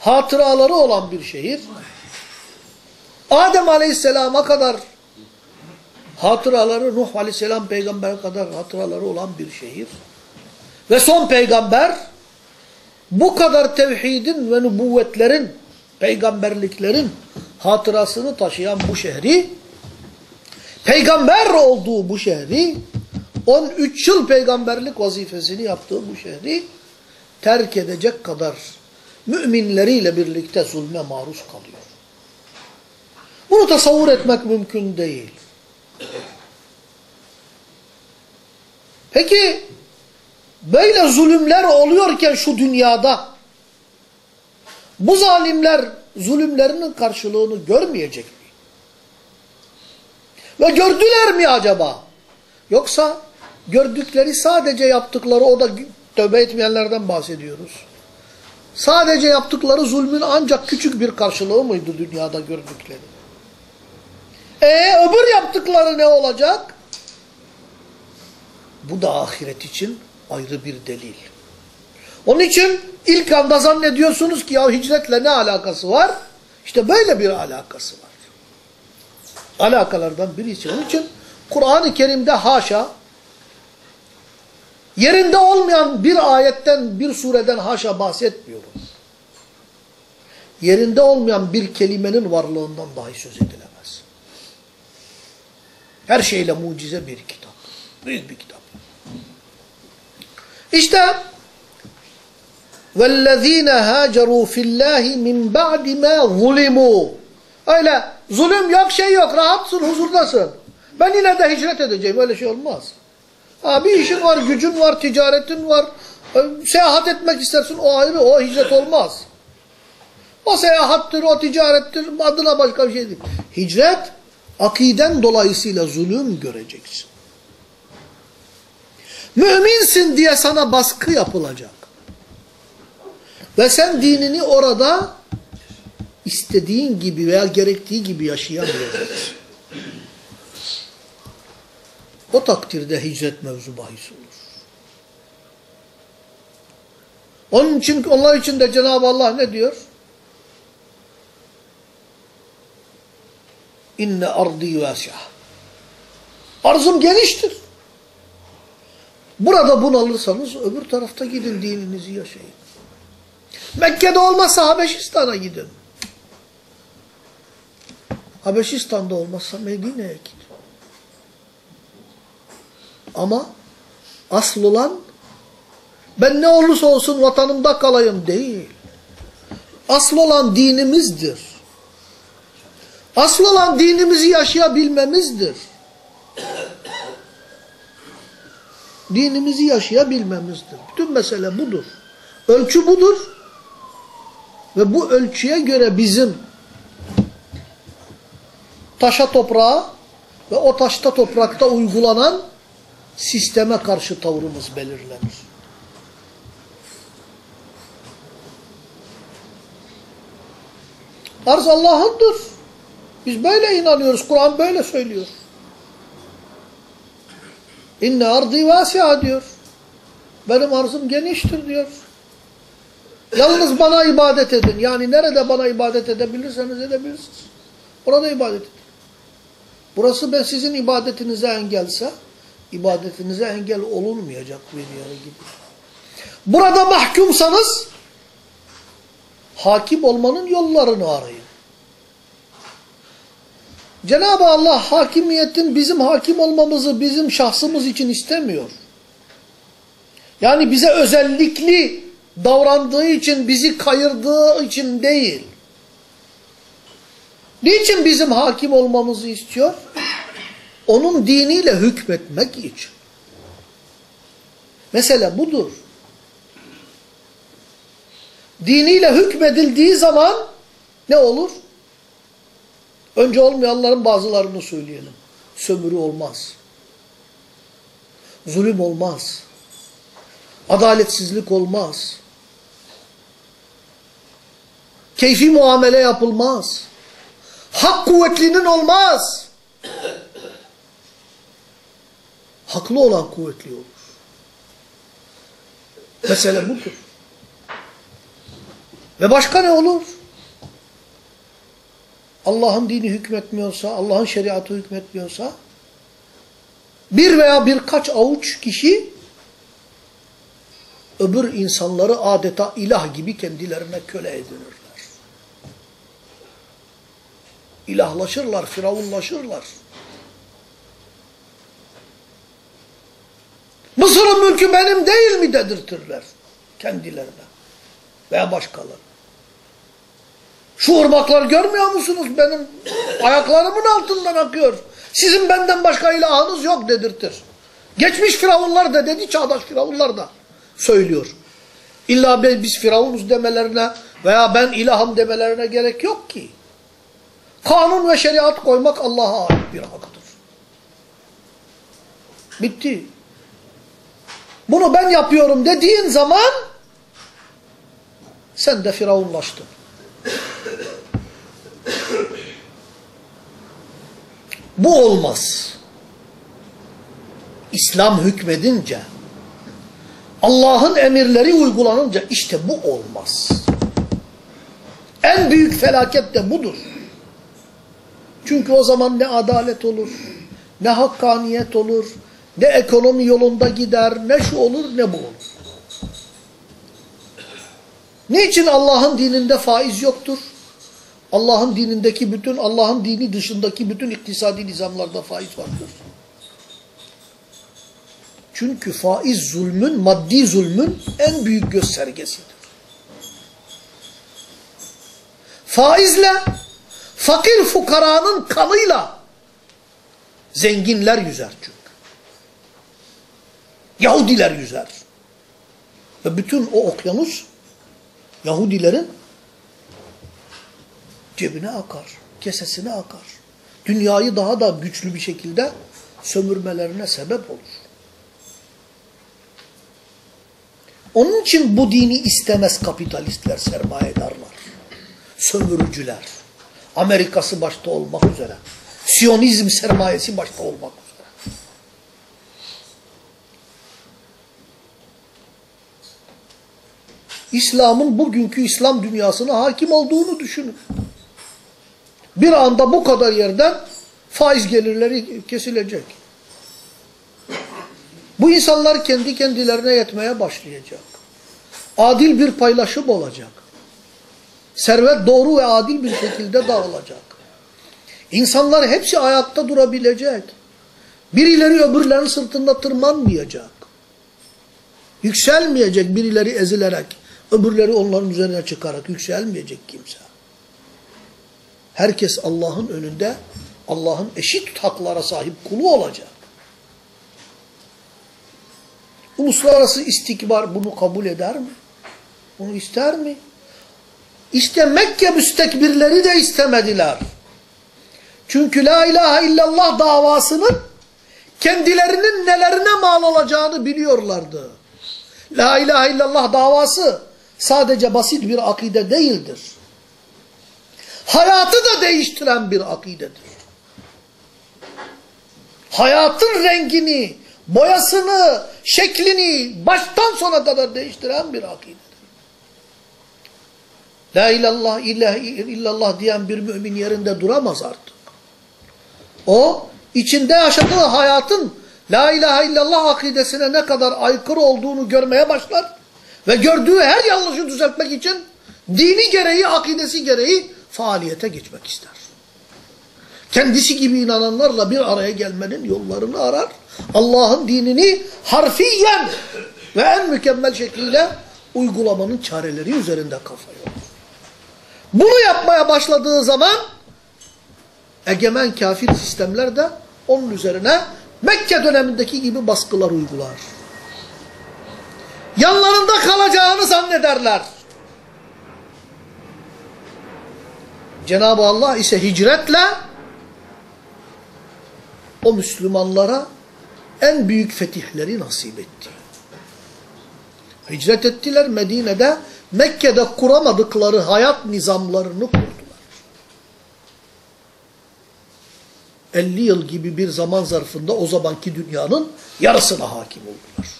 hatıraları olan bir şehir, Adem Aleyhisselam'a kadar hatıraları, Nuh Aleyhisselam peygambere kadar hatıraları olan bir şehir. Ve son peygamber bu kadar tevhidin ve nübüvvetlerin, peygamberliklerin hatırasını taşıyan bu şehri, peygamber olduğu bu şehri, 13 yıl peygamberlik vazifesini yaptığı bu şehri terk edecek kadar müminleriyle birlikte zulme maruz kalıyor. Bunu tasavvur etmek mümkün değil. Peki böyle zulümler oluyorken şu dünyada bu zalimler zulümlerinin karşılığını görmeyecek mi? Ve gördüler mi acaba? Yoksa gördükleri sadece yaptıkları o da tövbe etmeyenlerden bahsediyoruz. Sadece yaptıkları zulmün ancak küçük bir karşılığı mıydı dünyada gördükleri? E öbür yaptıkları ne olacak? Bu da ahiret için ayrı bir delil. Onun için ilk anda zannediyorsunuz ki ya hicretle ne alakası var? İşte böyle bir alakası var. alakalardan birisi. Onun için Kur'an-ı Kerim'de haşa yerinde olmayan bir ayetten, bir sureden haşa bahsetmiyoruz. Yerinde olmayan bir kelimenin varlığından dahi söz edilemez. Her şeyle mucize bir kitap. Büyük bir kitap. İşte وَالَّذ۪ينَ هَاجَرُوا فِي اللّٰهِ مِنْ بَعْدِ مَا ظُلِمُوا Öyle zulüm yok şey yok rahatsın huzurdasın. Ben yine de hicret edeceğim öyle şey olmaz. Ha, bir işin var gücün var ticaretin var seyahat etmek istersin o ayrı o hicret olmaz. O seyahattir o ticarettir adına başka bir şey değil. Hicret akiden dolayısıyla zulüm göreceksin. Müminsin diye sana baskı yapılacak. Ve sen dinini orada istediğin gibi veya gerektiği gibi yaşayamayacaksın. O takdirde hicret mevzu bahis olur. Onun için onlar için de Cenab-ı Allah ne diyor? İnne ardi vâsi'a. Arzım geniştir. Burada bunalırsanız öbür tarafta gidin dininizi yaşayın. Mekke'de olmazsa Habeşistan'a gidin. Habeşistan'da olmazsa Medine'ye gidin. Ama asıl olan ben ne olursa olsun vatanımda kalayım değil. Asıl olan dinimizdir. Asıl olan dinimizi yaşayabilmemizdir. Dinimizi yaşayabilmemizdir. Bütün mesele budur. Ölçü budur. Ve bu ölçüye göre bizim taşa toprağa ve o taşta toprakta uygulanan sisteme karşı tavrımız belirlenir. Arz Allah'ındır. Biz böyle inanıyoruz. Kur'an böyle söylüyor. İnne ardı vasi'a diyor. Benim arzım geniştir diyor. Yalnız bana ibadet edin. Yani nerede bana ibadet edebilirseniz edebilirsiniz. Orada ibadet edin. Burası ben sizin ibadetinize engelse, ibadetinize engel olunmayacak bir yere gibi. Burada mahkumsanız, hakim olmanın yollarını arayın. Cenab-ı Allah hakimiyetin bizim hakim olmamızı bizim şahsımız için istemiyor. Yani bize özellikli davrandığı için, bizi kayırdığı için değil. Niçin bizim hakim olmamızı istiyor? Onun diniyle hükmetmek için. Mesele budur. Diniyle hükmedildiği zaman ne olur? Önce olmayanların bazılarını söyleyelim. Sömürü olmaz. Zulüm olmaz. Adaletsizlik olmaz. Keyfi muamele yapılmaz. Hak kuvvetlinin olmaz. Haklı olan kuvvetli olur. Mesele budur. Ve başka ne olur? Allah'ın dini hükmetmiyorsa, Allah'ın şeriatı hükmetmiyorsa, bir veya birkaç avuç kişi öbür insanları adeta ilah gibi kendilerine köle edinirler. İlahlaşırlar, firavunlaşırlar. Mısır'ın mülkü benim değil mi dedirtirler kendilerine veya başkaları. Şu ırmaklar görmüyor musunuz? Benim ayaklarımın altından akıyor. Sizin benden başka ilahınız yok dedirtir. Geçmiş firavunlar da dedi, çağdaş firavunlar da söylüyor. İlla biz firavunuz demelerine veya ben ilahım demelerine gerek yok ki. Kanun ve şeriat koymak Allah'a ait bir haktır. Bitti. Bunu ben yapıyorum dediğin zaman sen de firavunlaştın. Bu olmaz. İslam hükmedince, Allah'ın emirleri uygulanınca işte bu olmaz. En büyük felaket de budur. Çünkü o zaman ne adalet olur, ne hakkaniyet olur, ne ekonomi yolunda gider, ne şu olur ne bu olur. Niçin Allah'ın dininde faiz yoktur? Allah'ın dinindeki bütün, Allah'ın dini dışındaki bütün iktisadi nizamlarda faiz vardır. Çünkü faiz zulmün, maddi zulmün en büyük göstergesidir. Faizle, fakir fukaranın kanıyla zenginler yüzer çünkü. Yahudiler yüzer. Ve bütün o okyanus Yahudilerin cebine akar, kesesine akar. Dünyayı daha da güçlü bir şekilde sömürmelerine sebep olur. Onun için bu dini istemez kapitalistler, sermayedarlar, sömürücüler. Amerika'sı başta olmak üzere. Siyonizm sermayesi başta olmak üzere. İslam'ın bugünkü İslam dünyasına hakim olduğunu düşünün. Bir anda bu kadar yerden faiz gelirleri kesilecek. Bu insanlar kendi kendilerine yetmeye başlayacak. Adil bir paylaşım olacak. Servet doğru ve adil bir şekilde dağılacak. İnsanlar hepsi ayakta durabilecek. Birileri öbürlerin sırtında tırmanmayacak. Yükselmeyecek birileri ezilerek, öbürleri onların üzerine çıkarak yükselmeyecek kimse. Herkes Allah'ın önünde Allah'ın eşit haklara sahip kulu olacak. Uluslararası istikbar bunu kabul eder mi? Bunu ister mi? İşte Mekke müstekbirleri de istemediler. Çünkü la ilahe illallah davasının kendilerinin nelerine mal olacağını biliyorlardı. La ilahe illallah davası sadece basit bir akide değildir. Hayatı da değiştiren bir akidedir. Hayatın rengini, boyasını, şeklini baştan sona kadar değiştiren bir akidedir. La ilallah ilahe illallah diyen bir mümin yerinde duramaz artık. O içinde yaşadığı hayatın la ilahe illallah akidesine ne kadar aykırı olduğunu görmeye başlar ve gördüğü her yanlışı düzeltmek için dini gereği, akidesi gereği faaliyete geçmek ister. Kendisi gibi inananlarla bir araya gelmenin yollarını arar. Allah'ın dinini harfiyen ve en mükemmel şekilde uygulamanın çareleri üzerinde kafa yorur. Bunu yapmaya başladığı zaman egemen kafir sistemler de onun üzerine Mekke dönemindeki gibi baskılar uygular. Yanlarında kalacağını zannederler. Cenab-ı Allah ise hicretle o Müslümanlara en büyük fetihleri nasip etti. Hicret ettiler Medine'de Mekke'de kuramadıkları hayat nizamlarını kurdular. 50 yıl gibi bir zaman zarfında o zamanki dünyanın yarısına hakim oldular.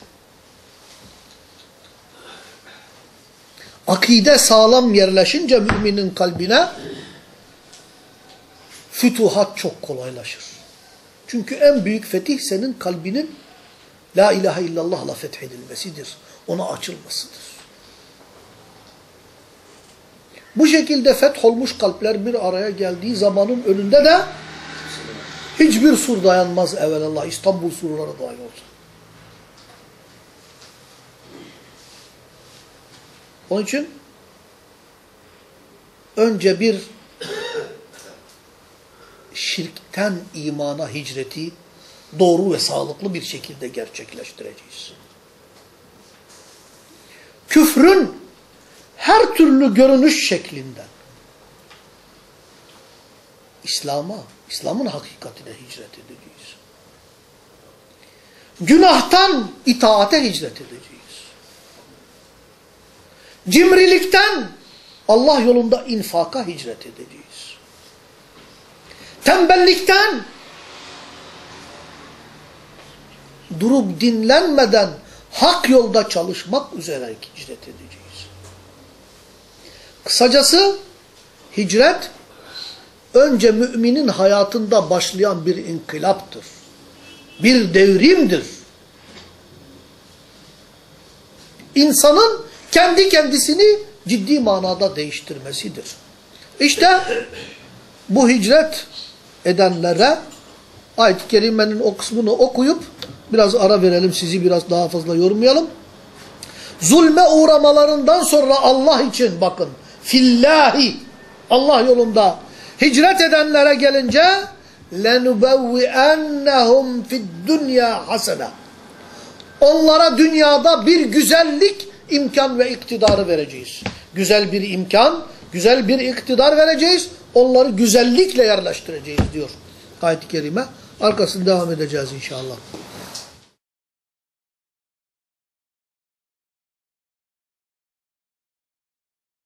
Akide sağlam yerleşince müminin kalbine fütuhat çok kolaylaşır. Çünkü en büyük fetih senin kalbinin La ilahe illallah'la fethedilmesidir. Ona açılmasıdır. Bu şekilde fetholmuş kalpler bir araya geldiği zamanın önünde de hiçbir sur dayanmaz evvelallah. İstanbul surları dahi olsa. Onun için önce bir şirkten imana hicreti doğru ve sağlıklı bir şekilde gerçekleştireceğiz. Küfrün türlü görünüş şeklinden İslam'a, İslam'ın hakikatine hicret edeceğiz. Günahtan itaate hicret edeceğiz. Cimrilikten Allah yolunda infaka hicret edeceğiz. Tembellikten durup dinlenmeden hak yolda çalışmak üzere hicret edeceğiz. Kısacası hicret önce müminin hayatında başlayan bir inkılaptır. Bir devrimdir. İnsanın kendi kendisini ciddi manada değiştirmesidir. İşte bu hicret edenlere ayet-i kerimenin o kısmını okuyup biraz ara verelim sizi biraz daha fazla yormayalım. Zulme uğramalarından sonra Allah için bakın fillahi Allah yolunda hicret edenlere gelince lenubevvi'ennehum fid dünya hasene onlara dünyada bir güzellik imkan ve iktidarı vereceğiz. Güzel bir imkan, güzel bir iktidar vereceğiz. Onları güzellikle yerleştireceğiz diyor ayet-i kerime. Arkasını devam edeceğiz inşallah.